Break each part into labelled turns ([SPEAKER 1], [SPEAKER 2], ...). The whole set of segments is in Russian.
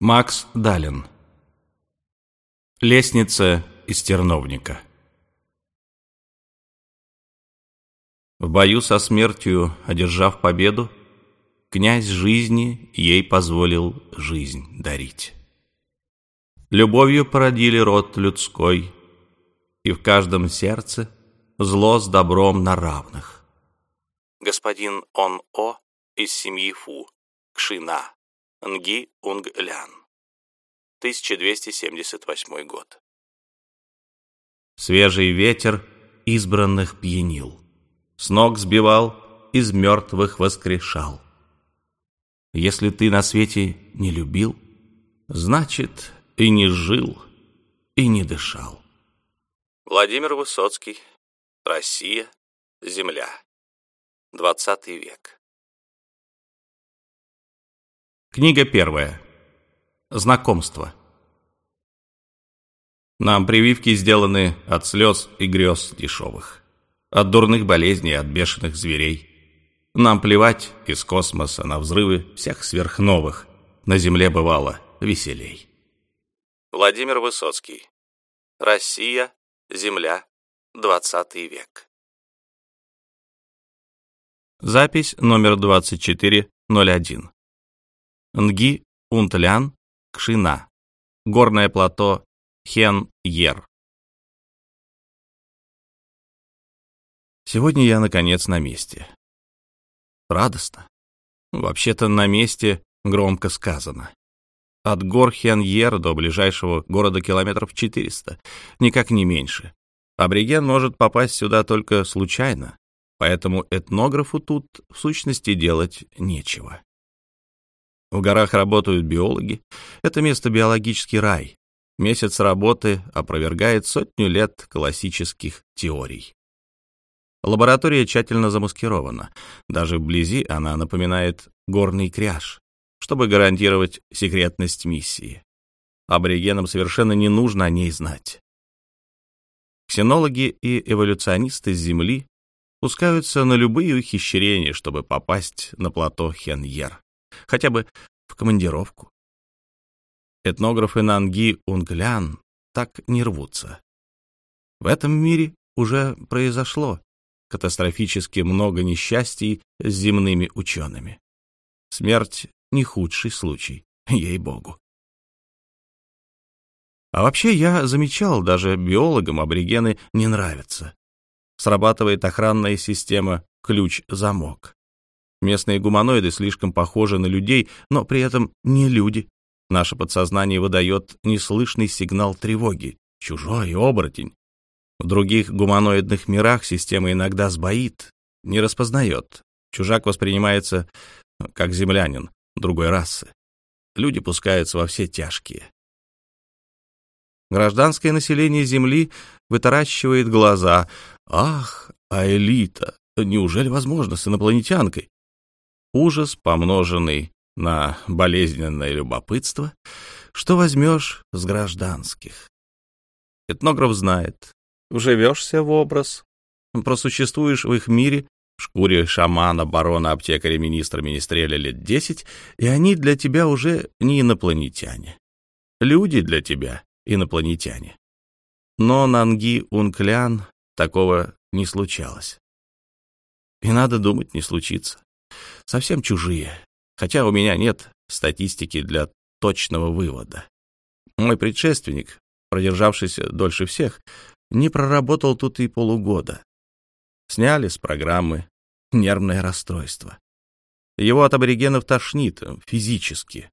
[SPEAKER 1] Макс Далин. Лестница из терновника. В бою со смертью, одержав победу, Князь жизни ей позволил жизнь дарить. Любовью породили род людской, И в каждом сердце зло с добром на равных. Господин Он О из семьи Фу, Кшина. Нги Унг Лян. 1278 год. Свежий ветер избранных пьянил, С ног сбивал, из мертвых воскрешал. Если ты на свете не любил, Значит, и не жил, и не дышал. Владимир Высоцкий. Россия. Земля. Двадцатый век. Книга первая. Знакомство. Нам прививки сделаны от слез и грез дешевых, от дурных болезней, от бешеных зверей. Нам плевать из космоса на взрывы всех сверхновых. На Земле бывало веселей. Владимир Высоцкий. Россия, Земля, 20 век. Запись номер 2401. Нги Унтлян Кшина. Горное плато Хен-Ер. Сегодня я, наконец, на месте. Радостно. Вообще-то на месте громко сказано. От гор Хен-Ер до ближайшего города километров 400, никак не меньше. Абориген может попасть сюда только случайно, поэтому этнографу тут в сущности делать нечего. В горах работают биологи. Это место биологический рай. Месяц работы опровергает сотню лет классических теорий. Лаборатория тщательно замаскирована. Даже вблизи она напоминает горный кряж, чтобы гарантировать секретность миссии. Аборигенам совершенно не нужно о ней знать. Ксенологи и эволюционисты с Земли пускаются на любые ухищрения, чтобы попасть на плато Хеньер хотя бы в командировку. Этнографы Нанги Унглян так не рвутся. В этом мире уже произошло катастрофически много несчастий с земными учеными. Смерть — не худший случай, ей-богу. А вообще я замечал, даже биологам аборигены не нравятся. Срабатывает охранная система ключ-замок. Местные гуманоиды слишком похожи на людей, но при этом не люди. Наше подсознание выдает неслышный сигнал тревоги. Чужой оборотень. В других гуманоидных мирах система иногда сбоит, не распознает. Чужак воспринимается как землянин другой расы. Люди пускаются во все тяжкие. Гражданское население Земли вытаращивает глаза. Ах, а элита! Неужели возможно с инопланетянкой? Ужас, помноженный на болезненное любопытство, что возьмешь с гражданских. Этнограф знает, вживешься в образ, просуществуешь в их мире, в шкуре шамана, барона, аптекаря, министра, министреля лет десять, и они для тебя уже не инопланетяне. Люди для тебя инопланетяне. Но Нанги Унклян такого не случалось. И надо думать, не случится совсем чужие, хотя у меня нет статистики для точного вывода. Мой предшественник, продержавшийся дольше всех, не проработал тут и полугода. Сняли с программы нервное расстройство. Его от аборигенов тошнит физически.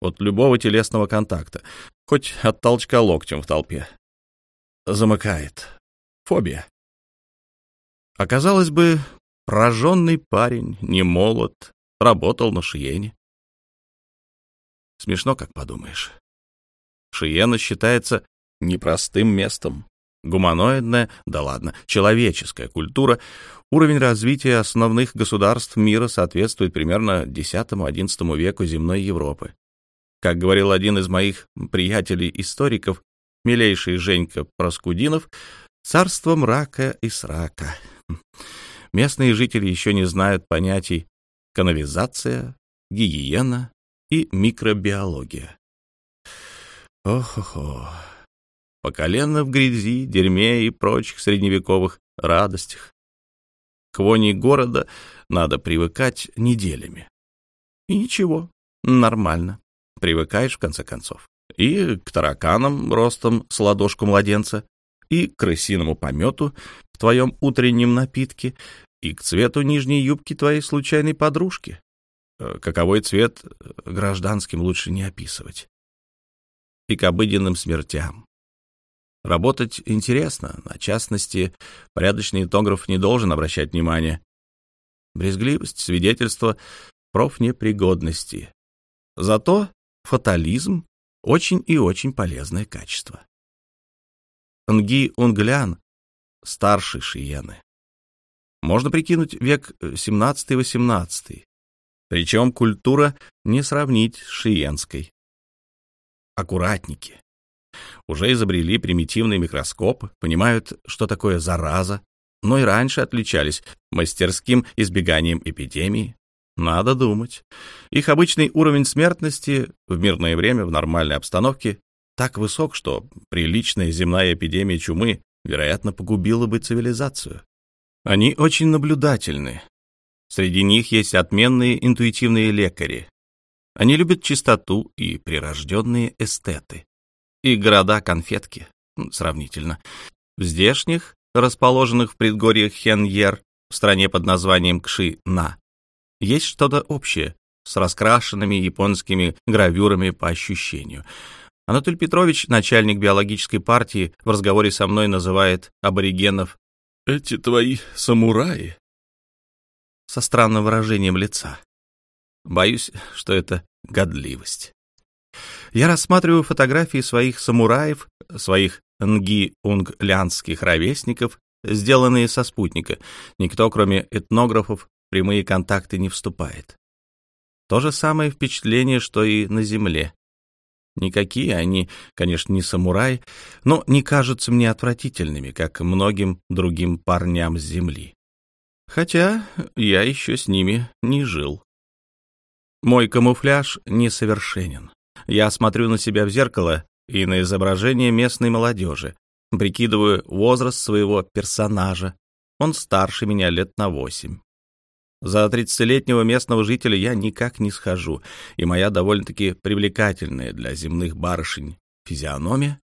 [SPEAKER 1] От любого телесного контакта, хоть от толчка локтем в толпе. Замыкает. Фобия. Оказалось бы, Прожженный парень, не молод, работал на Шиене. Смешно, как подумаешь. Шиена считается непростым местом. Гуманоидная, да ладно, человеческая культура, уровень развития основных государств мира соответствует примерно X-XI веку земной Европы. Как говорил один из моих приятелей-историков, милейший Женька Проскудинов, царство мрака и срака. Местные жители еще не знают понятий канализация, гигиена и микробиология. Ох-охо. По колено в грязи, дерьме и прочих средневековых радостях. К воне города надо привыкать неделями. И ничего, нормально. Привыкаешь, в конце концов. И к тараканам ростом с ладошку младенца, и к крысиному помету твоем утреннем напитке, и к цвету нижней юбки твоей случайной подружки. Э, каковой цвет э, гражданским лучше не описывать. И к обыденным смертям. Работать интересно, на частности, порядочный этнограф не должен обращать внимания. Брезгливость — свидетельство профнепригодности. Зато фатализм — очень и очень полезное качество. Нги Унглян — старший Шиены. Можно прикинуть век 17-18, причем культура не сравнить с шиенской. Аккуратники. Уже изобрели примитивный микроскоп, понимают, что такое зараза, но и раньше отличались мастерским избеганием эпидемии. Надо думать. Их обычный уровень смертности в мирное время в нормальной обстановке так высок, что приличная земная эпидемия чумы, вероятно, погубила бы цивилизацию. Они очень наблюдательны, Среди них есть отменные интуитивные лекари. Они любят чистоту и прирожденные эстеты. И города-конфетки, сравнительно. В здешних, расположенных в предгорьях Хеньер, в стране под названием Кши-На, есть что-то общее с раскрашенными японскими гравюрами по ощущению. Анатолий Петрович, начальник биологической партии, в разговоре со мной называет аборигенов «эти твои самураи» со странным выражением лица. Боюсь, что это годливость. Я рассматриваю фотографии своих самураев, своих нги-унглянских ровесников, сделанные со спутника. Никто, кроме этнографов, прямые контакты не вступает. То же самое впечатление, что и на земле. Никакие они, конечно, не самураи, но не кажутся мне отвратительными, как многим другим парням с земли. Хотя я еще с ними не жил. Мой камуфляж несовершенен. Я смотрю на себя в зеркало и на изображение местной молодежи, прикидываю возраст своего персонажа. Он старше меня лет на восемь. За тридцатилетнего местного жителя я никак не схожу, и моя довольно-таки привлекательная для земных барышень физиономия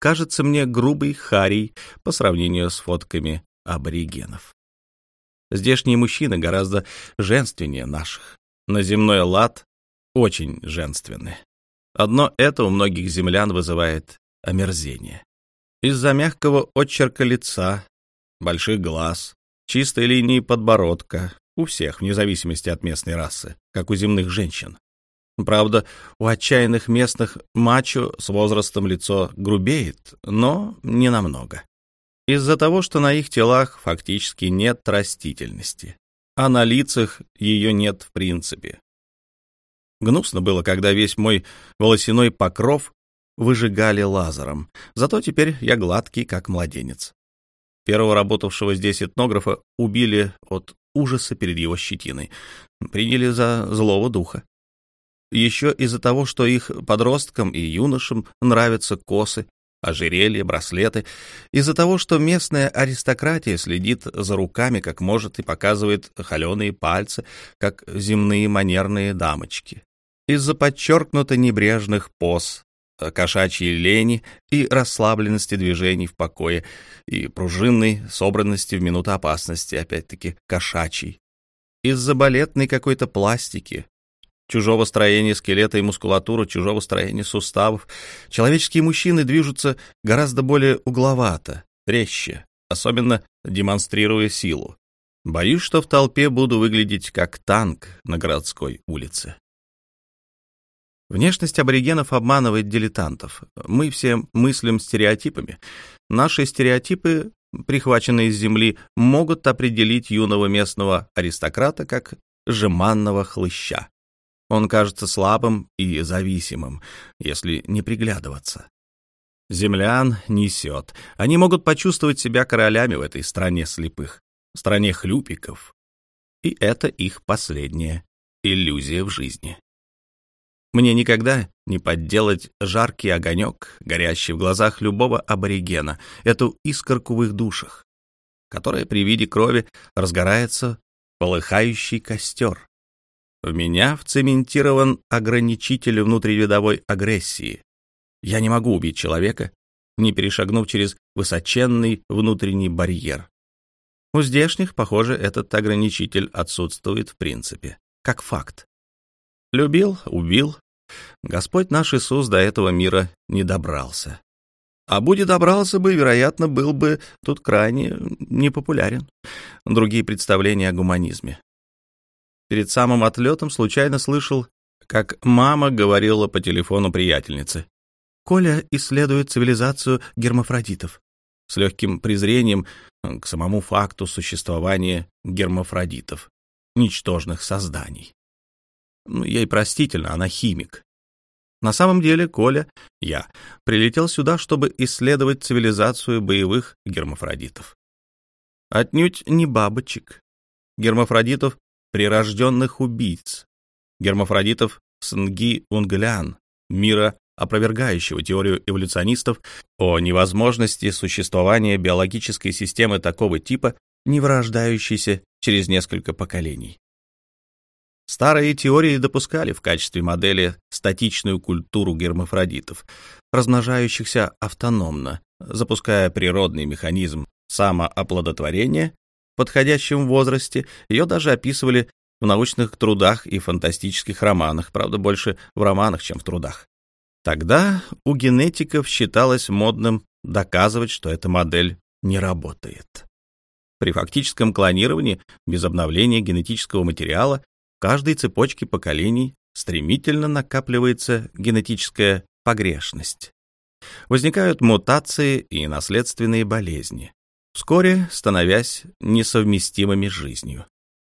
[SPEAKER 1] кажется мне грубой харей по сравнению с фотками аборигенов. Здешние мужчины гораздо женственнее наших. На земной лад очень женственны. Одно это у многих землян вызывает омерзение. Из-за мягкого отчерка лица, больших глаз, чистой линии подбородка, у всех, вне зависимости от местной расы, как у земных женщин. Правда, у отчаянных местных мачо с возрастом лицо грубеет, но не намного из-за того, что на их телах фактически нет растительности, а на лицах ее нет в принципе. Гнусно было, когда весь мой волосяной покров выжигали лазером, зато теперь я гладкий, как младенец. Первого работавшего здесь этнографа убили от ужаса перед его щетиной, приняли за злого духа. Еще из-за того, что их подросткам и юношам нравятся косы, ожерелья, браслеты, из-за того, что местная аристократия следит за руками как может и показывает холеные пальцы, как земные манерные дамочки. Из-за подчеркнуто небрежных поз, кошачьей лени и расслабленности движений в покое, и пружинной собранности в минуту опасности, опять-таки кошачьей. Из-за балетной какой-то пластики, чужого строения скелета и мускулатуры, чужого строения суставов. Человеческие мужчины движутся гораздо более угловато, резче, особенно демонстрируя силу. Боюсь, что в толпе буду выглядеть как танк на городской улице. Внешность аборигенов обманывает дилетантов. Мы все мыслим стереотипами. Наши стереотипы, прихваченные с земли, могут определить юного местного аристократа как жеманного хлыща. Он кажется слабым и зависимым, если не приглядываться. Землян несет. Они могут почувствовать себя королями в этой стране слепых, стране хлюпиков. И это их последняя иллюзия в жизни. Мне никогда не подделать жаркий огонек, горящий в глазах любого аборигена, эту искорку в их душах, которая при виде крови разгорается полыхающий костер. В меня вцементирован ограничитель внутривидовой агрессии. Я не могу убить человека, не перешагнув через высоченный внутренний барьер. У здешних, похоже, этот ограничитель отсутствует в принципе, как факт. Любил, убил, Господь наш Иисус до этого мира не добрался. А будет добрался бы, вероятно, был бы тут крайне непопулярен. Другие представления о гуманизме. Перед самым отлетом случайно слышал, как мама говорила по телефону приятельнице. «Коля исследует цивилизацию гермафродитов» с легким презрением к самому факту существования гермафродитов, ничтожных созданий. Ну, ей простительно, она химик. На самом деле Коля, я, прилетел сюда, чтобы исследовать цивилизацию боевых гермафродитов. Отнюдь не бабочек. Гермафродитов — прирожденных убийц. Гермафродитов Снги Унглян, мира, опровергающего теорию эволюционистов о невозможности существования биологической системы такого типа, не вырождающейся через несколько поколений. Старые теории допускали в качестве модели статичную культуру гермафродитов, размножающихся автономно, запуская природный механизм самооплодотворения в подходящем возрасте. Ее даже описывали в научных трудах и фантастических романах, правда, больше в романах, чем в трудах. Тогда у генетиков считалось модным доказывать, что эта модель не работает. При фактическом клонировании без обновления генетического материала каждой цепочке поколений стремительно накапливается генетическая погрешность. Возникают мутации и наследственные болезни, вскоре становясь несовместимыми с жизнью.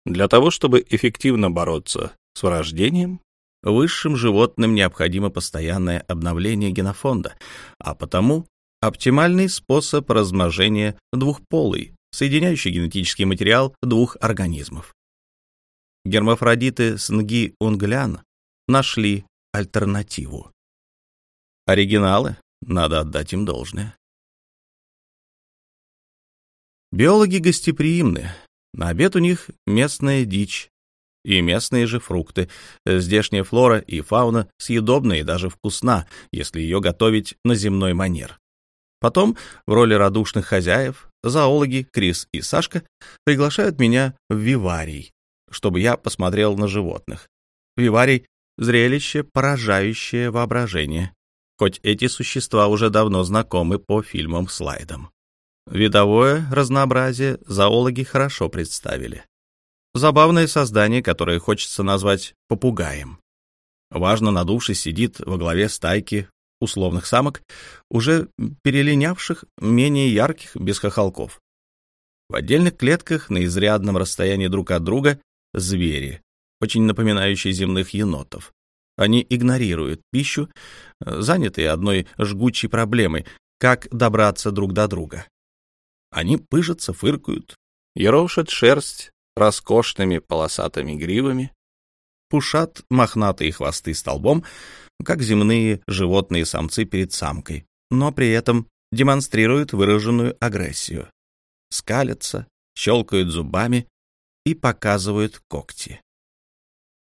[SPEAKER 1] Для того, чтобы эффективно бороться с врождением, высшим животным необходимо постоянное обновление генофонда, а потому оптимальный способ размножения двухполый, соединяющий генетический материал двух организмов гермафродиты Снги Унглян нашли альтернативу. Оригиналы, надо отдать им должное. Биологи гостеприимны. На обед у них местная дичь и местные же фрукты. Здешняя флора и фауна съедобна и даже вкусна, если ее готовить на земной манер. Потом в роли радушных хозяев зоологи Крис и Сашка приглашают меня в виварий, чтобы я посмотрел на животных. Виварий — зрелище, поражающее воображение, хоть эти существа уже давно знакомы по фильмам-слайдам. Видовое разнообразие зоологи хорошо представили. Забавное создание, которое хочется назвать попугаем. Важно надувшись сидит во главе стайки условных самок, уже перелинявших, менее ярких, без хохолков. В отдельных клетках на изрядном расстоянии друг от друга звери, очень напоминающие земных енотов. Они игнорируют пищу, занятые одной жгучей проблемой — как добраться друг до друга. Они пыжатся, фыркают, ерошат шерсть роскошными полосатыми гривами, пушат мохнатые хвосты столбом, как земные животные самцы перед самкой, но при этом демонстрируют выраженную агрессию. Скалятся, щелкают зубами, и показывают когти.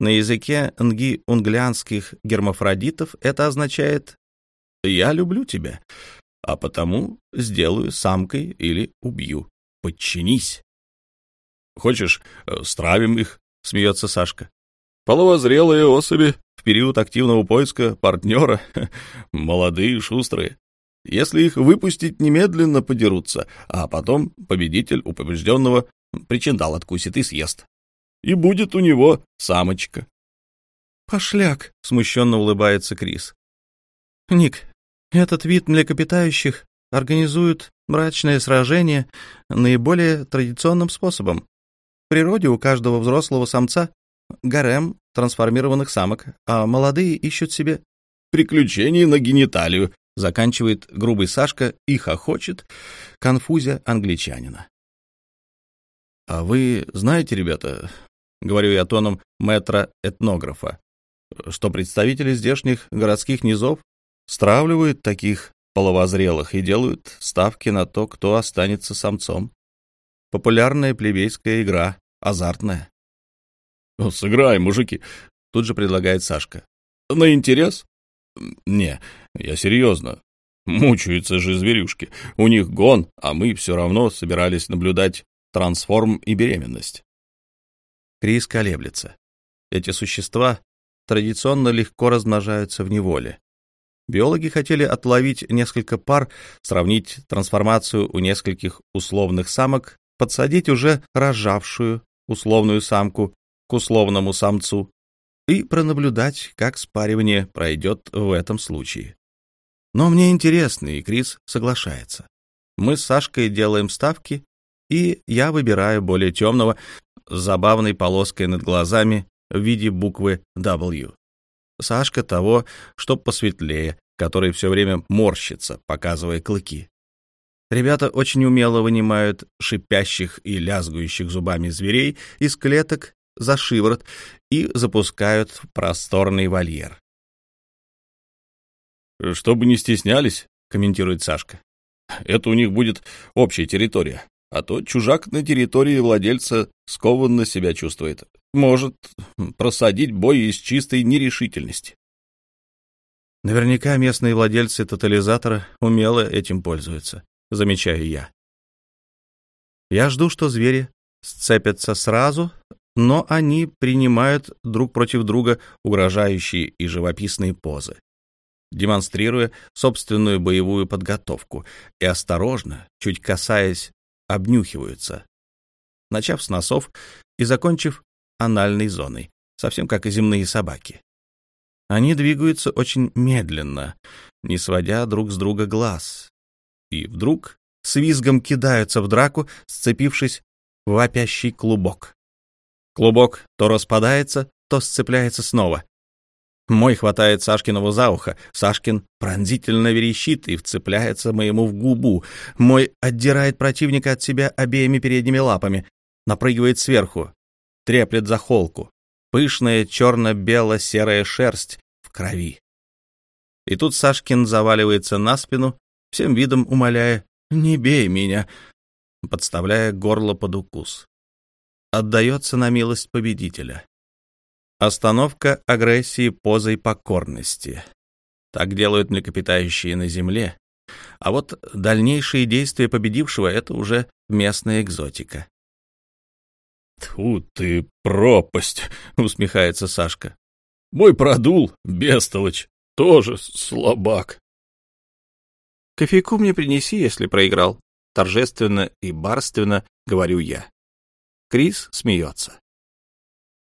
[SPEAKER 1] На языке нги-унглянских гермафродитов это означает «я люблю тебя, а потому сделаю самкой или убью. Подчинись». «Хочешь, э, стравим их?» — смеется Сашка. «Половозрелые особи в период активного поиска партнера, молодые, шустрые. Если их выпустить, немедленно подерутся, а потом победитель у побежденного причиндал откусит и съест. И будет у него самочка. «Пошляк!» — смущенно улыбается Крис. «Ник, этот вид млекопитающих организует брачное сражение наиболее традиционным способом. В природе у каждого взрослого самца гарем трансформированных самок, а молодые ищут себе приключений на гениталию, заканчивает грубый Сашка и хохочет, конфузя англичанина. «А вы знаете, ребята, — говорю я тоном метра-этнографа, что представители здешних городских низов стравливают таких половозрелых и делают ставки на то, кто останется самцом. Популярная плебейская игра, азартная. «Ну, «Сыграем, мужики», — тут же предлагает Сашка. «На интерес?» «Не, я серьезно. Мучаются же зверюшки. У них гон, а мы все равно собирались наблюдать трансформ и беременность». Крис колеблется. Эти существа традиционно легко размножаются в неволе. Биологи хотели отловить несколько пар, сравнить трансформацию у нескольких условных самок, подсадить уже рожавшую условную самку к условному самцу и пронаблюдать, как спаривание пройдет в этом случае. Но мне интересно, и Крис соглашается. Мы с Сашкой делаем ставки, и я выбираю более темного, с забавной полоской над глазами в виде буквы W. Сашка того, чтоб посветлее, который все время морщится, показывая клыки. Ребята очень умело вынимают шипящих и лязгающих зубами зверей из клеток за шиворот и запускают в просторный вольер. «Чтобы не стеснялись», — комментирует Сашка, — «это у них будет общая территория, а то чужак на территории владельца скованно себя чувствует, может просадить бой из чистой нерешительности». Наверняка местные владельцы тотализатора умело этим пользуются, замечаю я. Я жду, что звери сцепятся сразу, но они принимают друг против друга угрожающие и живописные позы, демонстрируя собственную боевую подготовку, и осторожно, чуть касаясь, обнюхиваются, начав с носов и закончив анальной зоной, совсем как и земные собаки. Они двигаются очень медленно, не сводя друг с друга глаз, и вдруг с визгом кидаются в драку, сцепившись в вопящий клубок. Клубок то распадается, то сцепляется снова. Мой хватает Сашкиного за ухо, Сашкин пронзительно верещит и вцепляется моему в губу. Мой отдирает противника от себя обеими передними лапами, напрыгивает сверху, треплет за холку. Пышная черно-бело-серая шерсть в крови. И тут Сашкин заваливается на спину, всем видом умоляя «Не бей меня», подставляя горло под укус отдается на милость победителя. Остановка агрессии позой покорности. Так делают млекопитающие на земле. А вот дальнейшие действия победившего — это уже местная экзотика. «Тьфу ты, пропасть!» — усмехается Сашка. «Мой продул, бестолочь, тоже слабак».
[SPEAKER 2] «Кофейку мне принеси, если проиграл», — торжественно и барственно говорю я. Крис смеется.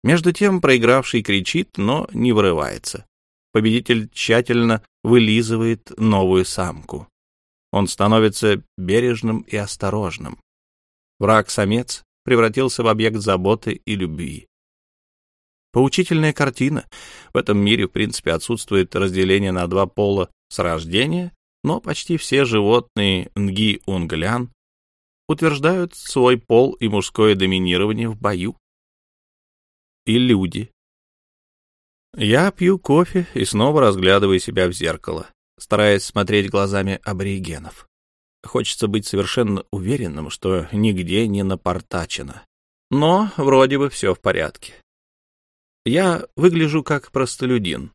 [SPEAKER 2] Между тем проигравший кричит, но не вырывается. Победитель тщательно вылизывает новую самку. Он становится бережным и осторожным. Враг-самец превратился в объект заботы и любви. Поучительная картина. В этом мире, в принципе, отсутствует разделение на два пола с рождения, но почти все животные нги-унглян утверждают свой пол и мужское доминирование в бою. И люди. Я пью кофе и снова разглядываю себя в зеркало, стараясь смотреть глазами аборигенов. Хочется быть совершенно уверенным, что нигде не напортачено. Но вроде бы все в порядке. Я выгляжу как простолюдин.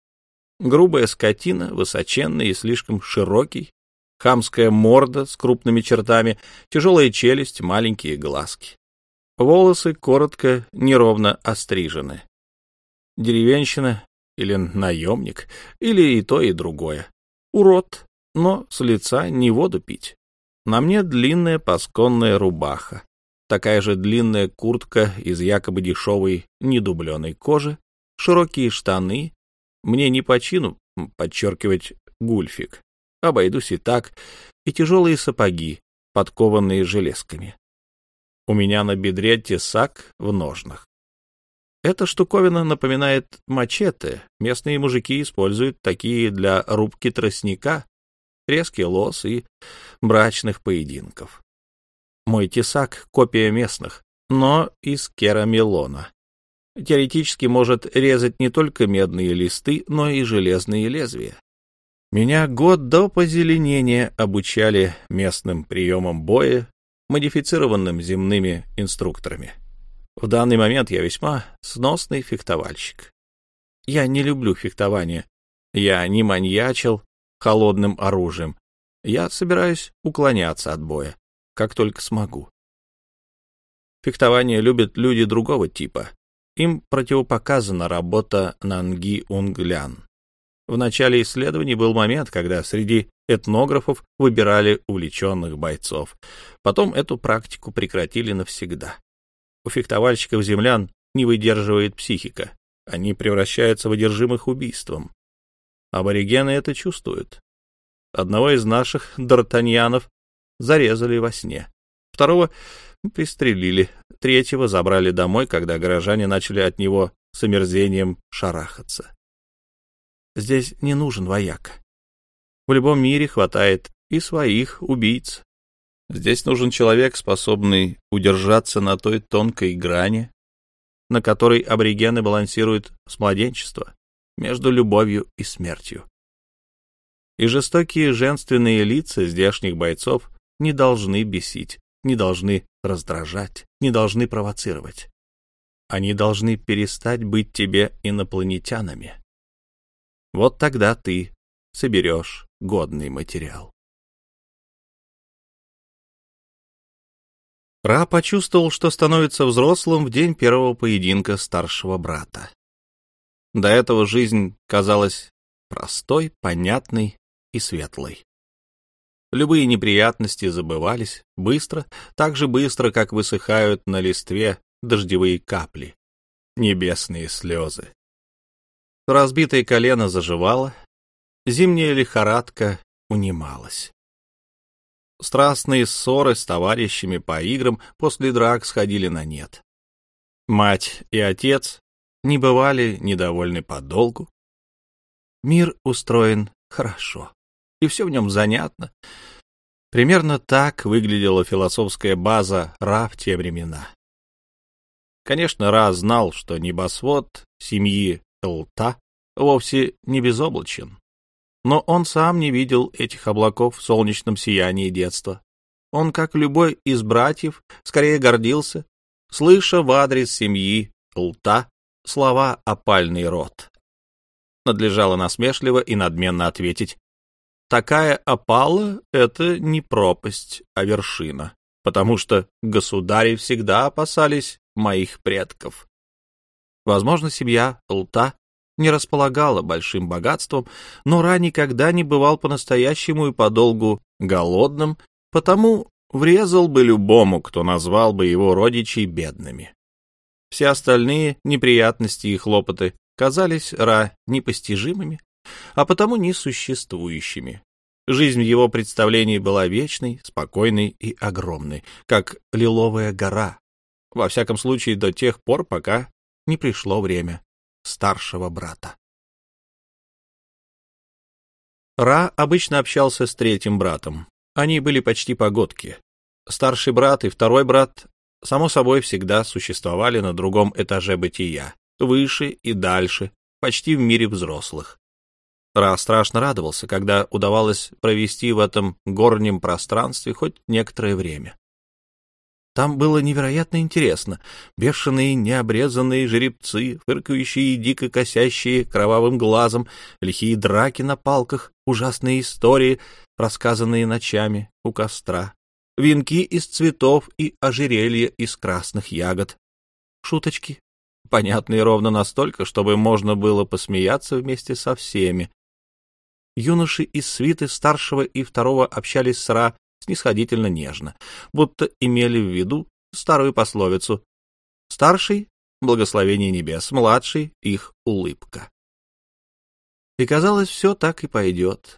[SPEAKER 2] Грубая скотина, высоченный и слишком широкий, хамская морда с крупными чертами, тяжелая челюсть, маленькие глазки. Волосы коротко, неровно острижены. Деревенщина или наемник, или и то, и другое. Урод, но с лица не воду пить. На мне длинная пасконная рубаха, такая же длинная куртка из якобы дешевой недубленой кожи, широкие штаны. Мне не по чину подчеркивать гульфик обойдусь и так, и тяжелые сапоги, подкованные железками. У меня на бедре тесак в ножнах. Эта штуковина напоминает мачете. Местные мужики используют такие для рубки тростника, резки лос и брачных поединков. Мой тесак — копия местных, но из керамелона. Теоретически может резать не только медные листы, но и железные лезвия. Меня год до позеленения обучали местным приемам боя, модифицированным земными инструкторами. В данный момент я весьма сносный фехтовальщик. Я не люблю фехтование. Я не маньячил холодным оружием. Я собираюсь уклоняться от боя, как только смогу. Фехтование любят люди другого типа. Им противопоказана работа нанги-унглян. В начале исследований был момент, когда среди этнографов выбирали увлеченных бойцов. Потом эту практику прекратили навсегда. У фехтовальщиков-землян не выдерживает психика. Они превращаются в одержимых убийством. Аборигены это чувствуют. Одного из наших д'Артаньянов зарезали во сне. Второго пристрелили. Третьего забрали домой, когда горожане начали от него с омерзением шарахаться. Здесь не нужен вояк. В любом мире хватает и своих убийц. Здесь нужен человек, способный удержаться на той тонкой грани, на которой аборигены балансируют с младенчества, между любовью и смертью. И жестокие женственные лица здешних бойцов не должны бесить, не должны раздражать, не должны провоцировать. Они должны перестать быть тебе инопланетянами. Вот тогда ты соберешь годный материал. Ра почувствовал, что становится взрослым в день первого поединка старшего брата. До этого жизнь казалась простой, понятной и светлой. Любые неприятности забывались быстро, так же быстро, как высыхают на листве дождевые капли, небесные слезы. Разбитое колено заживало, зимняя лихорадка унималась. Страстные ссоры с товарищами по играм после драк сходили на нет. Мать и отец не бывали недовольны подолгу. Мир устроен хорошо, и все в нем занятно. Примерно так выглядела философская база Ра в те времена. Конечно, Ра знал, что небосвод семьи Лта вовсе не безоблачен. Но он сам не видел этих облаков в солнечном сиянии детства. Он, как любой из братьев, скорее гордился, слыша в адрес семьи Лта слова «опальный рот». Надлежало насмешливо и надменно ответить, «Такая опала — это не пропасть, а вершина, потому что государи всегда опасались моих предков». Возможно, семья Лта не располагала большим богатством, но Ра никогда не бывал по-настоящему и подолгу голодным, потому врезал бы любому, кто назвал бы его родичей бедными. Все остальные неприятности и хлопоты казались Ра непостижимыми, а потому несуществующими. Жизнь в его представлении была вечной, спокойной и огромной, как лиловая гора, во всяком случае до тех пор, пока не пришло время старшего брата. Ра обычно общался с третьим братом. Они были почти погодки. Старший брат и второй брат, само собой, всегда существовали на другом этаже бытия, выше и дальше, почти в мире взрослых. Ра страшно радовался, когда удавалось провести в этом горнем пространстве хоть некоторое время. Там было невероятно интересно. Бешеные необрезанные жеребцы, фыркающие и дико косящие кровавым глазом, лихие драки на палках, ужасные истории, рассказанные ночами у костра, венки из цветов и ожерелья из красных ягод. Шуточки, понятные ровно настолько, чтобы можно было посмеяться вместе со всеми. Юноши из свиты старшего и второго общались с Ра снисходительно нежно, будто имели в виду старую пословицу «Старший — благословение небес, младший — их улыбка». И казалось, все так и пойдет.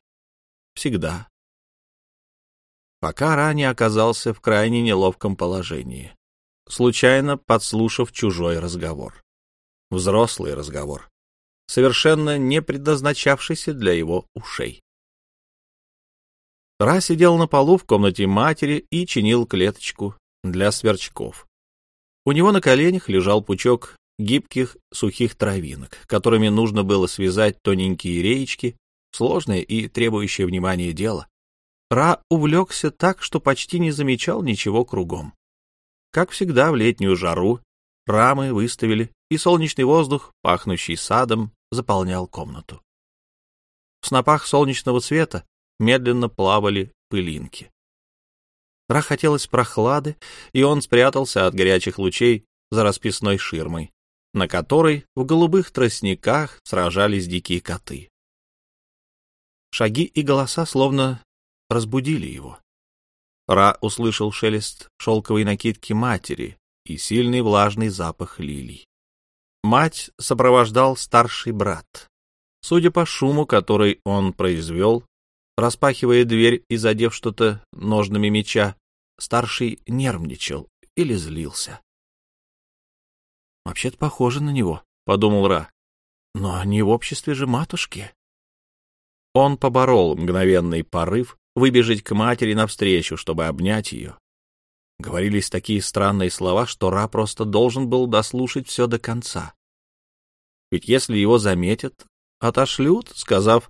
[SPEAKER 2] Всегда. Пока ранее оказался в крайне неловком положении, случайно подслушав чужой разговор. Взрослый разговор, совершенно не предназначавшийся для его ушей. Ра сидел на полу в комнате матери и чинил клеточку для сверчков. У него на коленях лежал пучок гибких сухих травинок, которыми нужно было связать тоненькие реечки, сложное и требующее внимания дело. Ра увлекся так, что почти не замечал ничего кругом. Как всегда в летнюю жару рамы выставили, и солнечный воздух, пахнущий садом, заполнял комнату. В снопах солнечного света медленно плавали пылинки. Ра хотелось прохлады, и он спрятался от горячих лучей за расписной ширмой, на которой в голубых тростниках сражались дикие коты. Шаги и голоса словно разбудили его. Ра услышал шелест шелковой накидки матери и сильный влажный запах лилий. Мать сопровождал старший брат. Судя по шуму, который он произвел, распахивая дверь и задев что-то ножными меча, старший нервничал или злился. «Вообще-то похоже на него», — подумал Ра. «Но не в обществе же матушки». Он поборол мгновенный порыв выбежать к матери навстречу, чтобы обнять ее. Говорились такие странные слова, что Ра просто должен был дослушать все до конца. Ведь если его заметят, отошлют, сказав,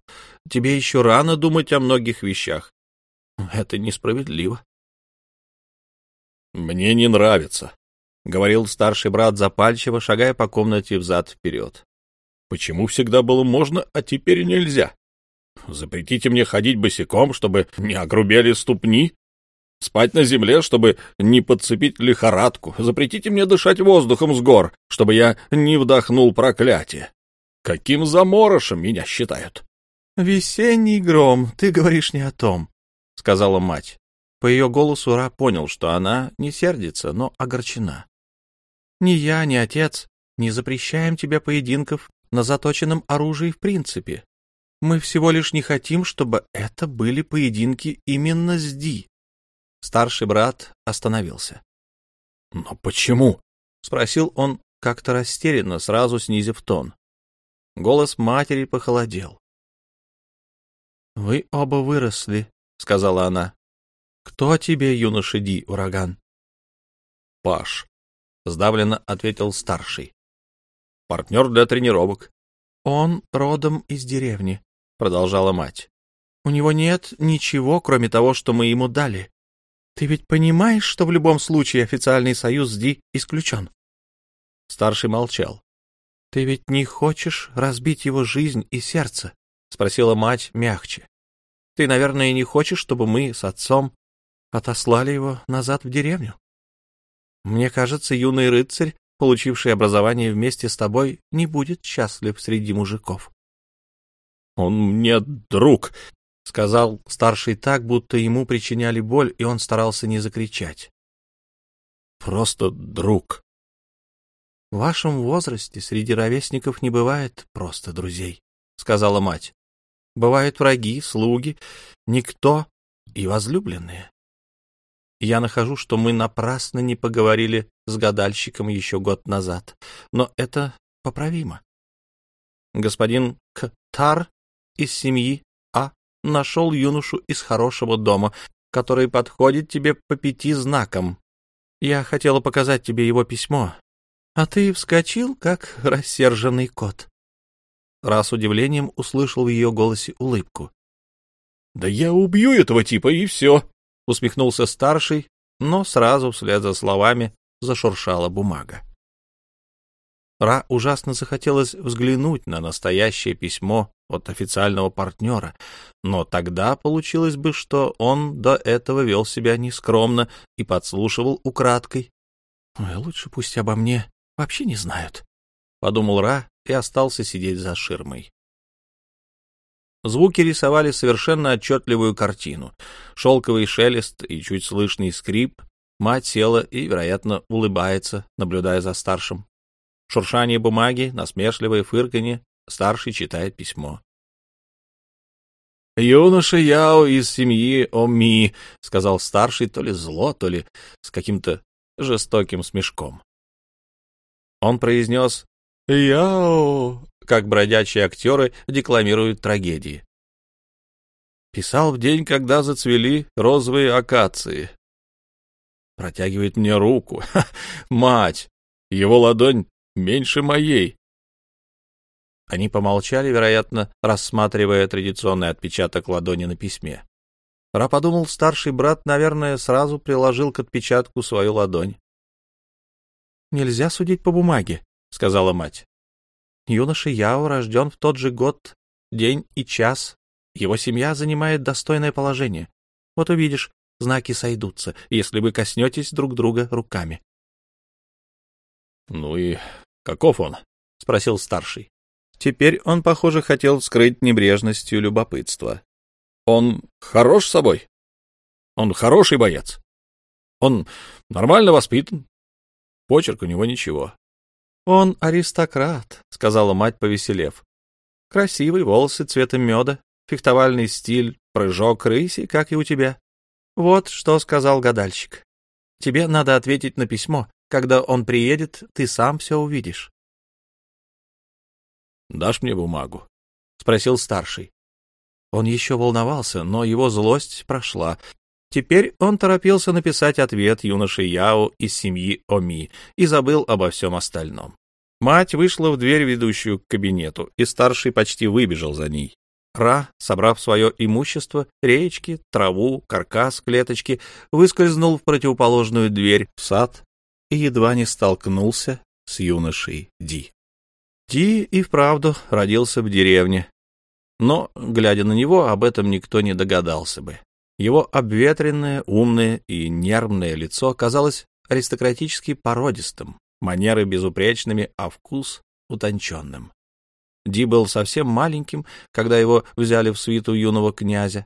[SPEAKER 2] тебе еще рано думать о многих вещах. Это несправедливо.
[SPEAKER 1] «Мне не нравится», — говорил старший брат запальчиво, шагая по комнате взад-вперед. «Почему всегда было можно, а теперь нельзя? Запретите мне ходить босиком, чтобы не огрубели ступни, спать на земле, чтобы не подцепить лихорадку, запретите мне дышать воздухом с гор, чтобы я не вдохнул проклятие. Каким заморышем меня считают?»
[SPEAKER 2] «Весенний гром, ты говоришь не о том», — сказала мать. По ее голосу Ра понял, что она не сердится, но огорчена. «Ни я, ни отец не запрещаем тебе поединков на заточенном оружии в принципе. Мы всего лишь не хотим, чтобы это были поединки именно с Ди». Старший брат остановился.
[SPEAKER 1] «Но почему?»
[SPEAKER 2] — спросил он как-то растерянно, сразу снизив тон. Голос матери похолодел. «Вы оба выросли», — сказала она. «Кто тебе, юноша Ди, ураган?»
[SPEAKER 1] «Паш», — сдавленно ответил старший. «Партнер для тренировок».
[SPEAKER 2] «Он родом из деревни», — продолжала мать. «У него нет ничего, кроме того, что мы ему дали. Ты ведь понимаешь, что в любом случае официальный союз с Ди исключен?» Старший молчал. «Ты ведь не хочешь разбить его жизнь и сердце?» — спросила мать мягче. «Ты, наверное, не хочешь, чтобы мы с отцом отослали его назад в деревню. Мне кажется, юный рыцарь, получивший образование вместе с тобой, не будет счастлив среди мужиков.
[SPEAKER 1] — Он мне друг, — сказал
[SPEAKER 2] старший так, будто ему причиняли боль, и он старался не закричать.
[SPEAKER 1] — Просто друг.
[SPEAKER 2] — В вашем возрасте среди ровесников не бывает просто друзей, — сказала мать. — Бывают враги, слуги, никто и возлюбленные. Я нахожу, что мы напрасно не поговорили с гадальщиком еще год назад, но это поправимо. Господин Ктар из семьи А нашел юношу из хорошего дома, который подходит тебе по пяти знакам. Я хотела показать тебе его письмо, а ты вскочил, как рассерженный кот. Раз удивлением услышал в ее голосе улыбку.
[SPEAKER 1] — Да я убью этого типа, и все, усмехнулся старший, но сразу вслед за словами зашуршала бумага.
[SPEAKER 2] Ра ужасно захотелось взглянуть на настоящее письмо от официального партнера, но тогда получилось бы, что он до этого вел себя нескромно и подслушивал украдкой. «Лучше пусть обо мне вообще не знают», — подумал Ра и остался сидеть за ширмой. Звуки рисовали совершенно отчетливую картину. Шелковый шелест и чуть слышный скрип. Мать села и, вероятно, улыбается, наблюдая за старшим. Шуршание бумаги, насмешливое фырканье. Старший читает письмо.
[SPEAKER 1] «Юноша Яо из семьи Оми», — сказал старший то ли зло, то ли с каким-то жестоким смешком.
[SPEAKER 2] Он произнес «Яо», как бродячие актеры декламируют трагедии. Писал в день, когда зацвели розовые акации. Протягивает мне руку. Ха, мать! Его ладонь
[SPEAKER 1] меньше моей.
[SPEAKER 2] Они помолчали, вероятно, рассматривая традиционный отпечаток ладони на письме. Ра подумал, старший брат, наверное, сразу приложил к отпечатку свою ладонь. «Нельзя судить по бумаге», — сказала мать. «Юноша Яо рожден в тот же год, день и час. Его семья занимает достойное положение. Вот увидишь, знаки сойдутся, если вы коснетесь друг друга руками».
[SPEAKER 1] «Ну и каков он?» — спросил старший.
[SPEAKER 2] Теперь он, похоже, хотел скрыть небрежностью любопытства.
[SPEAKER 1] Он хорош собой? Он хороший боец? Он нормально воспитан? Почерк у него ничего.
[SPEAKER 2] Он аристократ, — сказала мать, повеселев. Красивые волосы цвета меда, фехтовальный стиль, прыжок рыси, как и у тебя. Вот что сказал гадальщик. Тебе надо ответить на письмо. Когда он приедет, ты сам все увидишь.
[SPEAKER 1] «Дашь мне бумагу?»
[SPEAKER 2] — спросил старший. Он еще волновался, но его злость прошла. Теперь он торопился написать ответ юноше Яо из семьи Оми и забыл обо всем остальном. Мать вышла в дверь, ведущую к кабинету, и старший почти выбежал за ней. Ра, собрав свое имущество, речки, траву, каркас, клеточки, выскользнул в противоположную дверь в сад и едва не столкнулся с юношей Ди. Ди и вправду родился в деревне, но, глядя на него, об этом никто не догадался бы. Его обветренное, умное и нервное лицо казалось аристократически породистым, манеры безупречными, а вкус утонченным. Ди был совсем маленьким, когда его взяли в свиту юного князя.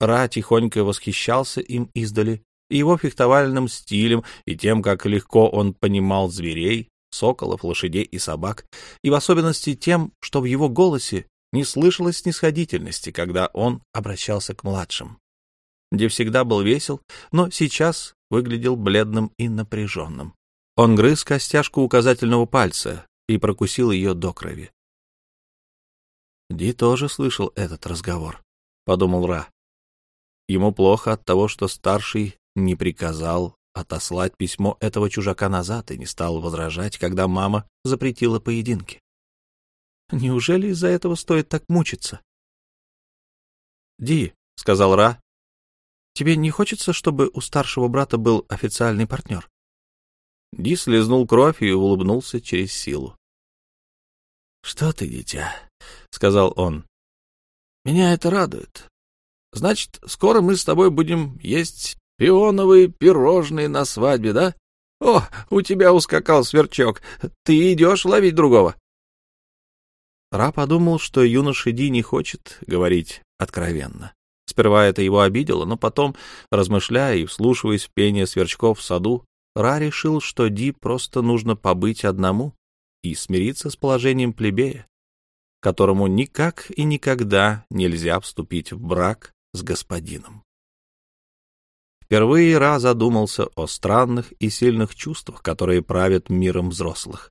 [SPEAKER 2] Ра тихонько восхищался им издали, и его фехтовальным стилем, и тем, как легко он понимал зверей, соколов, лошадей и собак, и в особенности тем, что в его голосе не слышалось снисходительности, когда он обращался к младшим. Ди всегда был весел, но сейчас выглядел бледным и напряженным. Он грыз костяшку указательного пальца и прокусил ее до крови. Ди тоже слышал этот разговор, — подумал Ра. Ему плохо от того, что старший не приказал отослать письмо этого чужака назад и не стал возражать, когда мама запретила поединки. Неужели из-за этого стоит так мучиться? — Ди, — сказал Ра, — тебе не хочется, чтобы у старшего брата был официальный партнер? Ди слезнул кровь и улыбнулся через силу. — Что ты, дитя? — сказал он. — Меня это радует. Значит, скоро мы с тобой будем есть Пионовые пирожные на свадьбе, да? О, у тебя ускакал сверчок. Ты идешь ловить другого. Ра подумал, что юноша Ди не хочет говорить откровенно. Сперва это его обидело, но потом, размышляя и вслушиваясь в пение сверчков в саду, Ра решил, что Ди просто нужно побыть одному и смириться с положением плебея, которому никак и никогда нельзя вступить в брак с господином. Впервые Ра задумался о странных и сильных чувствах, которые правят миром взрослых.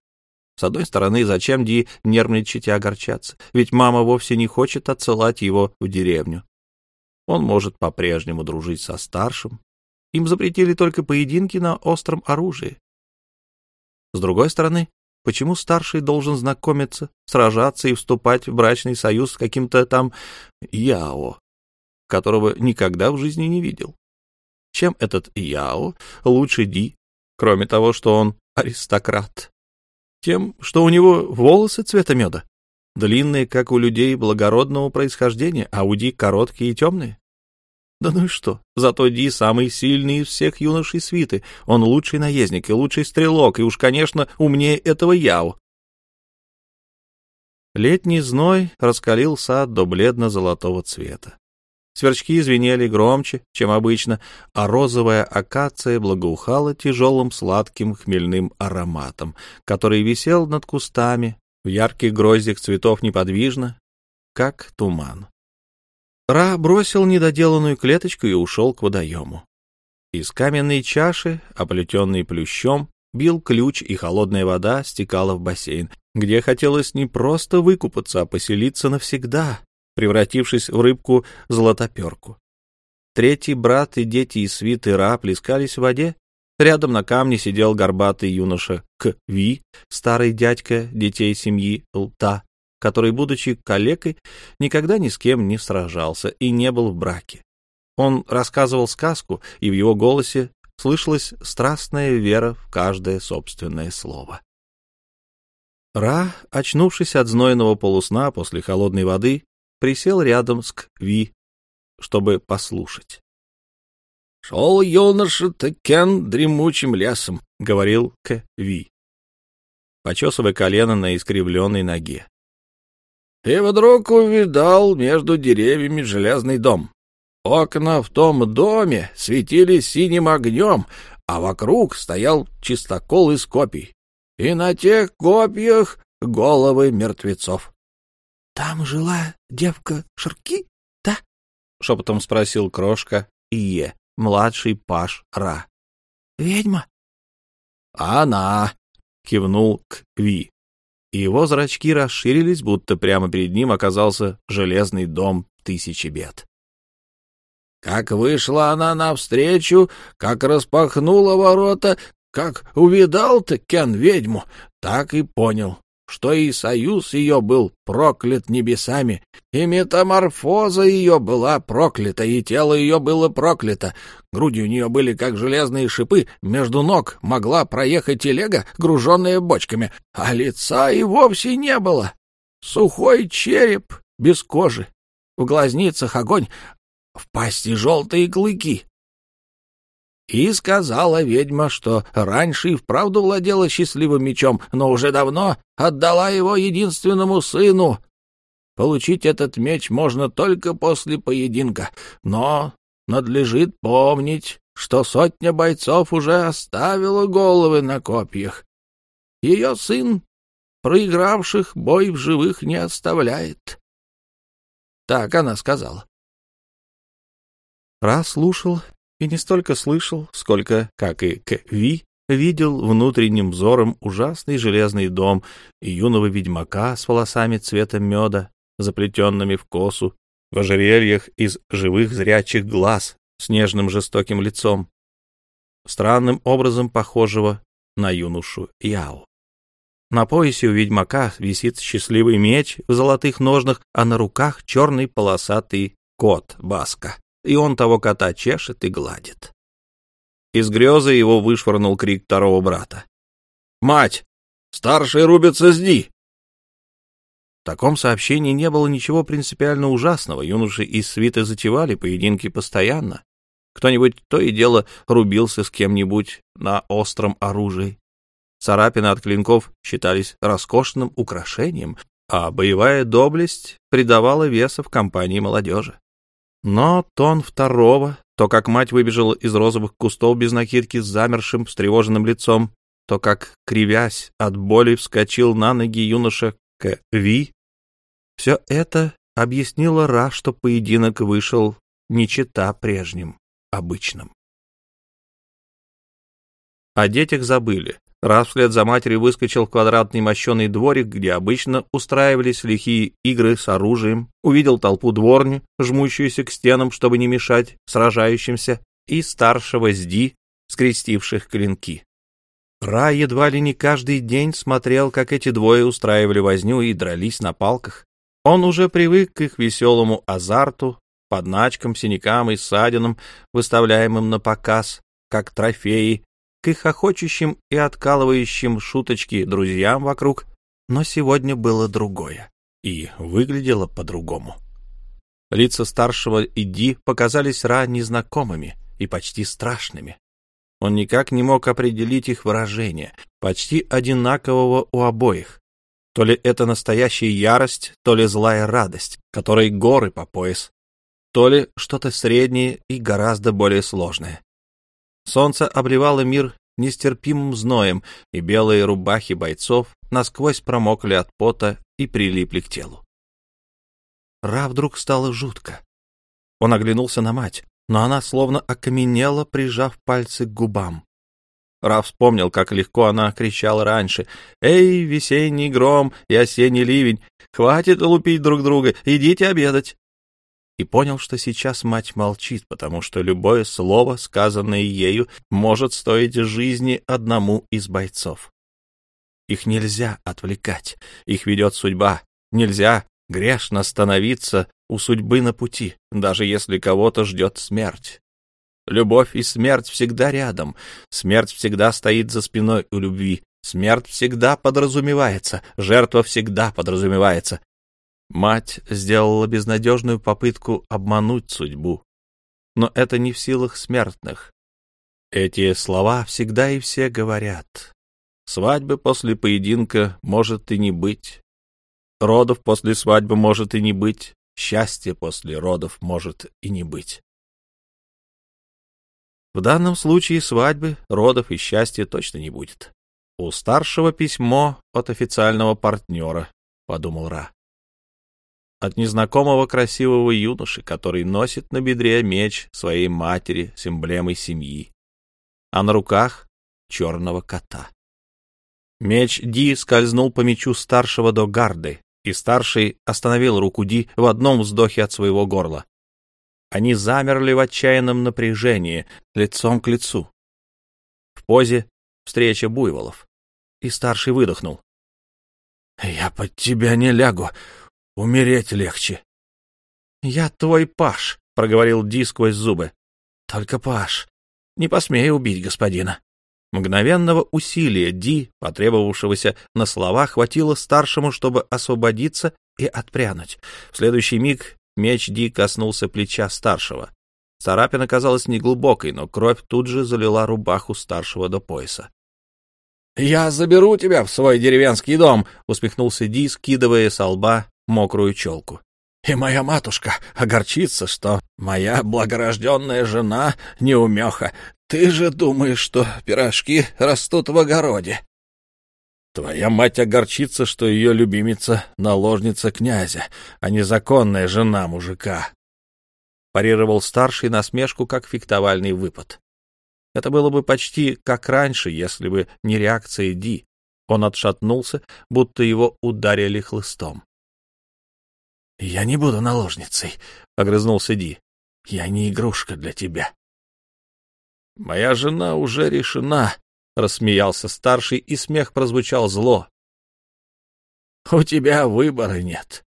[SPEAKER 2] С одной стороны, зачем Ди нервничать и огорчаться? Ведь мама вовсе не хочет отсылать его в деревню. Он может по-прежнему дружить со старшим. Им запретили только поединки на остром оружии. С другой стороны, почему старший должен знакомиться, сражаться и вступать в брачный союз с каким-то там Яо, которого никогда в жизни не видел? Чем этот Яо лучше Ди, кроме того, что он аристократ? Тем, что у него волосы цвета меда, длинные, как у людей благородного происхождения, а у Ди короткие и темные. Да ну и что? Зато Ди самый сильный из всех юношей свиты. Он лучший наездник и лучший стрелок, и уж, конечно, умнее этого Яо. Летний зной раскалил сад до бледно-золотого цвета. Сверчки звенели громче, чем обычно, а розовая акация благоухала тяжелым сладким хмельным ароматом, который висел над кустами, в ярких гроздях цветов неподвижно, как туман. Ра бросил недоделанную клеточку и ушел к водоему. Из каменной чаши, оплетенной плющом, бил ключ, и холодная вода стекала в бассейн, где хотелось не просто выкупаться, а поселиться навсегда, превратившись в рыбку-золотоперку. Третий брат и дети из свиты Ра плескались в воде, Рядом на камне сидел горбатый юноша К.Ви, старый дядька детей семьи Лта, который, будучи калекой, никогда ни с кем не сражался и не был в браке. Он рассказывал сказку, и в его голосе слышалась страстная вера в каждое собственное слово. Ра, очнувшись от знойного полусна после холодной воды, присел рядом с Кви, чтобы послушать. — Шел юноша Текен дремучим лесом, — говорил Кви, почесывая колено на искривленной ноге. — И вдруг увидал между деревьями железный дом. Окна в том доме светились синим огнем, а вокруг стоял чистокол из копий. И на тех копьях головы мертвецов. — Там жила девка Шарки, да? — шепотом спросил Крошка Ие, младший паш Ра. — Ведьма? — Она, — кивнул Кви. И его зрачки расширились, будто прямо перед ним оказался железный дом тысячи бед. Как вышла она навстречу, как распахнула ворота, как увидал-то Кен ведьму, так и понял, что и союз ее был проклят небесами, и метаморфоза ее была проклята, и тело ее было проклято. Груди у нее были как железные шипы, между ног могла проехать телега, груженная бочками, а лица и вовсе не было. Сухой череп без кожи, в глазницах огонь, в пасти желтые клыки. И сказала ведьма, что раньше и вправду владела счастливым мечом, но уже давно отдала его единственному сыну. Получить этот меч можно только после поединка, но надлежит помнить, что сотня бойцов уже оставила головы на копьях. Ее сын, проигравших бой в живых, не оставляет. Так она сказала. Ра слушал и не столько слышал, сколько, как и Кви, видел внутренним взором ужасный железный дом и юного ведьмака с волосами цвета меда, заплетенными в косу, в ожерельях из живых зрячих глаз с нежным жестоким лицом, странным образом похожего на юношу Яо. На поясе у ведьмака висит счастливый меч в золотых ножнах, а на руках черный полосатый кот Баска и он того кота чешет и гладит. Из грезы его вышвырнул крик второго брата. «Мать! Старший рубится с Ди!» В таком сообщении не было ничего принципиально ужасного. Юноши из свиты затевали поединки постоянно. Кто-нибудь то и дело рубился с кем-нибудь на остром оружии. Царапины от клинков считались роскошным украшением, а боевая доблесть придавала веса в компании молодежи. Но тон второго, то, как мать выбежала из розовых кустов без накидки с замершим, встревоженным лицом, то, как, кривясь от боли, вскочил на ноги юноша К. Ви, все это объяснило Ра, что поединок вышел не чета прежним, обычным. О детях забыли. Раз вслед за матерью выскочил в квадратный мощеный дворик, где обычно устраивались лихие игры с оружием, увидел толпу дворни, жмущуюся к стенам, чтобы не мешать сражающимся, и старшего Сди, скрестивших клинки. Ра едва ли не каждый день смотрел, как эти двое устраивали возню и дрались на палках. Он уже привык к их веселому азарту, подначкам, синякам и ссадинам, выставляемым на показ, как трофеи, к их охочущим и откалывающим шуточки друзьям вокруг, но сегодня было другое и выглядело по-другому. Лица старшего Иди показались Ра незнакомыми и почти страшными. Он никак не мог определить их выражение, почти одинакового у обоих. То ли это настоящая ярость, то ли злая радость, которой горы по пояс, то ли что-то среднее и гораздо более сложное. Солнце обливало мир нестерпимым зноем, и белые рубахи бойцов насквозь промокли от пота и прилипли к телу. Ра вдруг стало жутко. Он оглянулся на мать, но она словно окаменела, прижав пальцы к губам. Ра вспомнил, как легко она кричала раньше. «Эй, весенний гром и осенний ливень! Хватит лупить друг друга! Идите обедать!» И понял, что сейчас мать молчит, потому что любое слово, сказанное ею, может стоить жизни одному из бойцов. Их нельзя отвлекать, их ведет судьба. Нельзя грешно становиться у судьбы на пути, даже если кого-то ждет смерть. Любовь и смерть всегда рядом, смерть всегда стоит за спиной у любви, смерть всегда подразумевается, жертва всегда подразумевается. Мать сделала безнадежную попытку обмануть судьбу, но это не в силах смертных. Эти слова всегда и все говорят. Свадьбы после поединка может и не быть. Родов после свадьбы может и не быть. Счастья после родов может и не быть. В данном случае свадьбы, родов и счастья точно не будет. У старшего письмо от официального партнера, — подумал Ра. От незнакомого красивого юноши, который носит на бедре меч своей матери с эмблемой семьи, а на руках — черного кота. Меч Ди скользнул по мечу старшего до гарды, и старший остановил руку Ди в одном вздохе от своего горла. Они замерли в отчаянном напряжении, лицом к лицу. В позе встреча буйволов. И старший выдохнул. — Я под тебя не лягу. Умереть легче. — Я твой паш, — проговорил Ди сквозь зубы. — Только паш. Не посмей убить господина. Мгновенного усилия Ди, потребовавшегося на слова, хватило старшему, чтобы освободиться и отпрянуть. В следующий миг меч Ди коснулся плеча старшего. Царапина казалась неглубокой, но кровь тут же залила рубаху старшего до пояса. «Я заберу тебя в свой деревенский дом!» — усмехнулся Ди, скидывая со лба мокрую челку. «И моя матушка огорчится, что моя благорожденная жена неумеха ты же думаешь, что пирожки растут в огороде. Твоя мать огорчится, что ее любимица — наложница князя, а не законная жена мужика. Парировал старший насмешку, как фехтовальный выпад. Это было бы почти как раньше, если бы не реакция Ди. Он отшатнулся, будто его ударили хлыстом. — Я не буду наложницей, — огрызнулся Ди. — Я не игрушка для тебя. «Моя жена уже решена», — рассмеялся старший, и смех прозвучал зло. «У тебя выбора нет».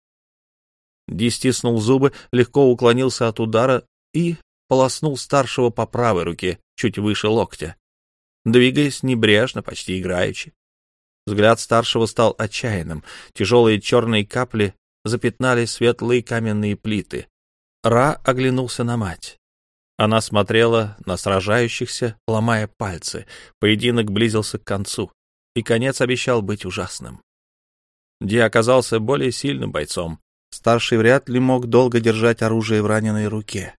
[SPEAKER 2] Ди стиснул зубы, легко уклонился от удара и полоснул старшего по правой руке, чуть выше локтя, двигаясь небрежно, почти играючи. Взгляд старшего стал отчаянным. Тяжелые черные капли запятнали светлые каменные плиты. Ра оглянулся на мать. Она смотрела на сражающихся, ломая пальцы. Поединок близился к концу, и конец обещал быть ужасным. Ди оказался более сильным бойцом. Старший вряд ли мог долго держать оружие в раненой руке.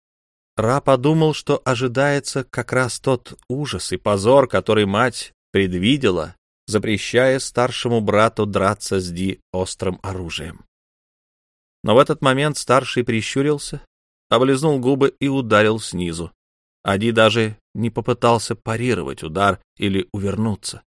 [SPEAKER 2] Ра подумал, что ожидается как раз тот ужас и позор, который мать предвидела, запрещая старшему брату драться с Ди острым оружием. Но в этот момент старший прищурился облизнул губы и ударил снизу. Ади даже не попытался парировать удар или увернуться.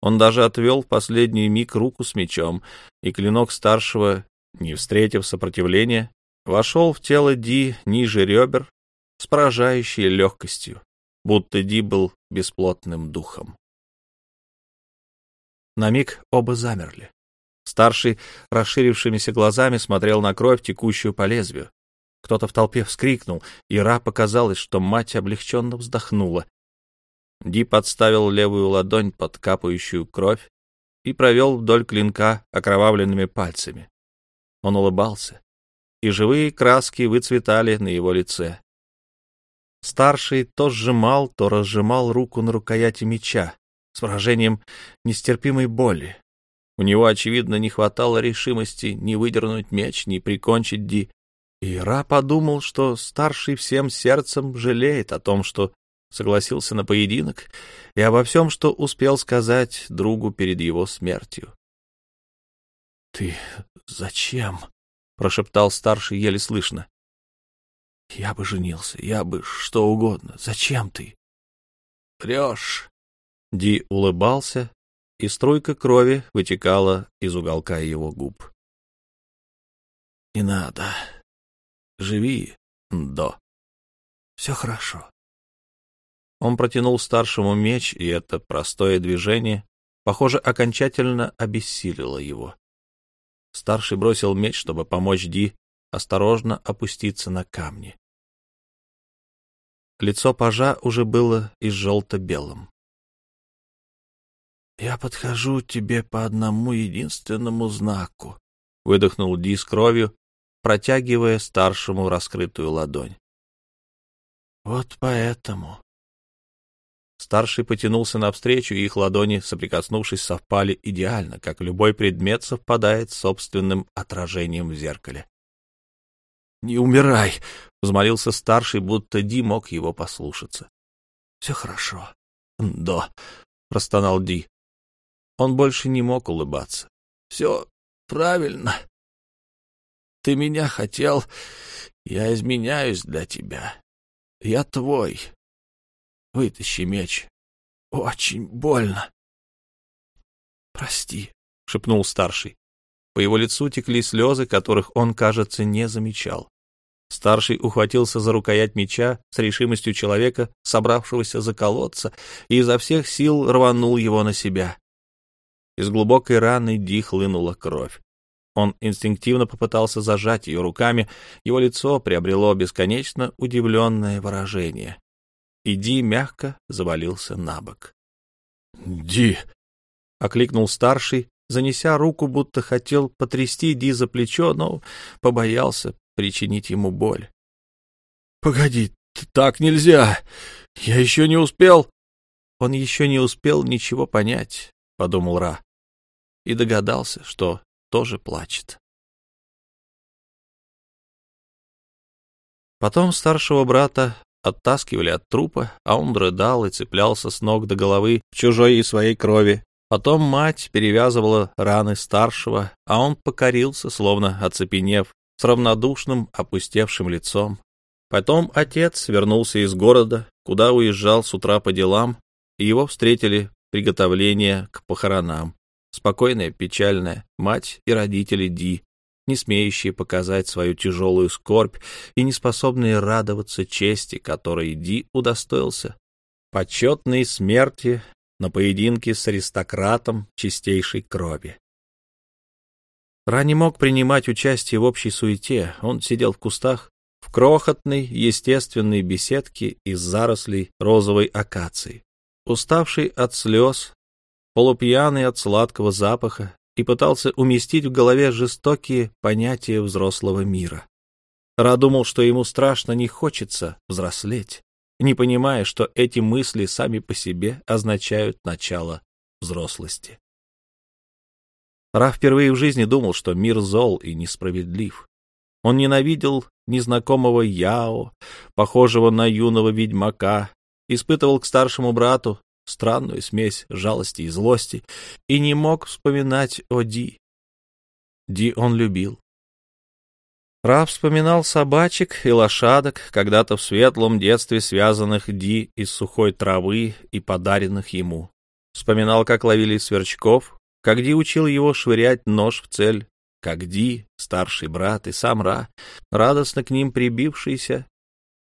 [SPEAKER 2] Он даже отвел в последний миг руку с мечом, и клинок старшего, не встретив сопротивления, вошел в тело Ди ниже ребер с поражающей легкостью, будто Ди был бесплотным духом. На миг оба замерли. Старший, расширившимися глазами, смотрел на кровь, текущую по лезвию. Кто-то в толпе вскрикнул, и Ра показалось, что мать облегченно вздохнула. Ди подставил левую ладонь под капающую кровь и провел вдоль клинка окровавленными пальцами. Он улыбался, и живые краски выцветали на его лице. Старший то сжимал, то разжимал руку на рукояти меча с выражением нестерпимой боли. У него, очевидно, не хватало решимости ни выдернуть меч, ни прикончить Ди, и Ра подумал, что старший всем сердцем жалеет о том, что согласился на поединок, и обо всем, что успел сказать другу перед его смертью. — Ты зачем? — прошептал старший еле слышно. — Я бы женился, я бы что угодно. Зачем ты? — Врешь. Ди улыбался, и струйка крови вытекала из уголка его губ. — Не надо. живи, До. Все хорошо. Он протянул старшему меч, и это простое движение, похоже, окончательно обессилило его. Старший бросил меч, чтобы помочь Ди осторожно опуститься на камни. Лицо пажа уже было из желто-белым. «Я подхожу тебе по одному единственному знаку», — выдохнул Ди с кровью, протягивая старшему раскрытую ладонь. «Вот поэтому». Старший потянулся навстречу, и их ладони, соприкоснувшись, совпали идеально, как любой предмет совпадает с собственным отражением в зеркале. «Не умирай!» — взмолился старший, будто Ди мог его послушаться. «Все хорошо». «Да», — простонал Ди. Он больше не мог улыбаться. «Все правильно. Ты меня хотел, я изменяюсь для тебя. Я твой. Вытащи меч. Очень больно». «Прости», — шепнул старший. По его лицу текли слезы, которых он, кажется, не замечал. Старший ухватился за рукоять меча с решимостью человека, собравшегося заколоться, и изо всех сил рванул его на себя. Из глубокой раны Ди хлынула кровь. Он инстинктивно попытался зажать ее руками, его лицо приобрело бесконечно удивленное выражение. И Ди мягко завалился на бок. «Ди!» — окликнул старший, занеся руку, будто хотел потрясти Ди за плечо, но побоялся причинить ему боль. — Погоди, так нельзя! Я еще не успел... Он еще не успел ничего понять, — подумал Ра, и догадался, что тоже плачет. Потом старшего брата оттаскивали от трупа, а он рыдал и цеплялся с ног до головы в чужой и своей крови. Потом мать перевязывала раны старшего, а он покорился, словно оцепенев, с равнодушным, опустевшим лицом. Потом отец вернулся из города, куда уезжал с утра по делам, и его встретили приготовления к похоронам. Спокойная, печальная мать и родители Ди, не смеющие показать свою тяжелую скорбь и не способные радоваться чести, которой Ди удостоился. Почетной смерти на поединке с аристократом чистейшей крови. Ра не мог принимать участие в общей суете. Он сидел в кустах, в крохотной, естественной беседке из зарослей розовой акации, уставший от слез, полупьяный от сладкого запаха, и пытался уместить в голове жестокие понятия взрослого мира. Ра думал, что ему страшно не хочется взрослеть, не понимая, что эти мысли сами по себе означают начало взрослости. Ра впервые в жизни думал, что мир зол и несправедлив. Он ненавидел незнакомого Яо, похожего на юного ведьмака, испытывал к старшему брату странную смесь жалости и злости и не мог вспоминать о Ди. Ди он любил. Ра вспоминал собачек и лошадок, когда-то в светлом детстве связанных Ди из сухой травы и подаренных ему. Вспоминал, как ловили сверчков, как Ди учил его швырять нож в цель, как Ди, старший брат и сам Ра, радостно к ним прибившийся,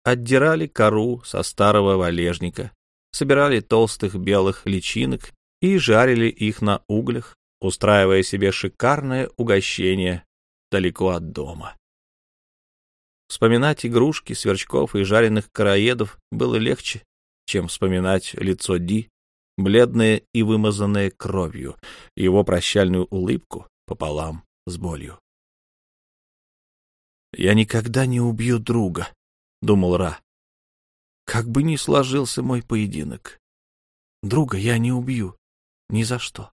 [SPEAKER 2] отдирали кору со старого валежника, собирали толстых белых личинок и жарили их на углях, устраивая себе шикарное угощение далеко от дома. Вспоминать игрушки, сверчков и жареных короедов было легче, чем вспоминать лицо Ди, бледное и вымазанное кровью, его прощальную улыбку пополам с болью. «Я никогда не убью друга», — думал Ра. «Как бы ни сложился мой поединок, друга я не убью ни за что.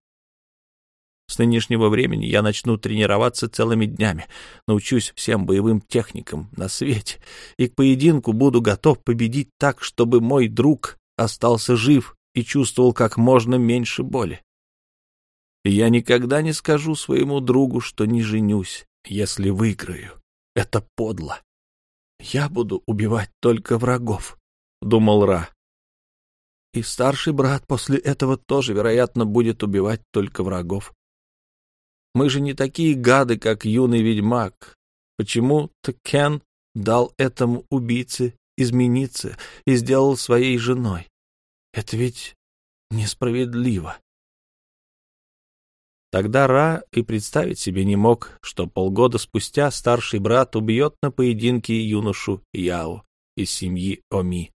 [SPEAKER 2] С нынешнего времени я начну тренироваться целыми днями, научусь всем боевым техникам на свете, и к поединку буду готов победить так, чтобы мой друг остался жив и чувствовал как можно меньше боли. И я никогда не скажу своему другу, что не женюсь, если выиграю. Это подло. Я буду убивать только врагов, — думал Ра. И старший брат после этого тоже, вероятно, будет убивать только врагов. Мы же не такие гады, как юный ведьмак. Почему-то Кен дал этому убийце измениться и сделал своей женой. Это ведь несправедливо. Тогда Ра и представить себе не мог, что полгода спустя старший брат убьет на поединке юношу Яо из семьи Оми,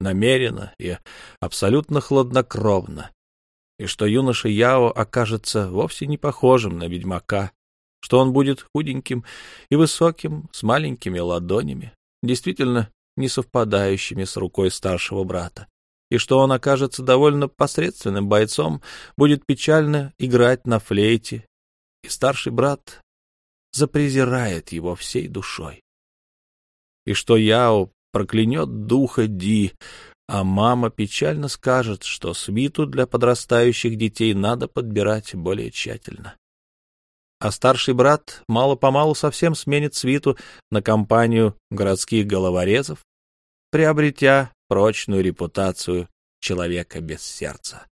[SPEAKER 2] намеренно и абсолютно хладнокровно, и что юноша Яо окажется вовсе не похожим на ведьмака, что он будет худеньким и высоким, с маленькими ладонями, действительно не совпадающими с рукой старшего брата, и что он окажется довольно посредственным бойцом, будет печально играть на флейте, и старший брат запрезирает его всей душой. И что Яо проклянет духа Ди, а мама печально скажет, что свиту для подрастающих детей надо подбирать более тщательно. А старший брат мало-помалу совсем сменит свиту на компанию городских головорезов, приобретя прочную репутацию человека без сердца.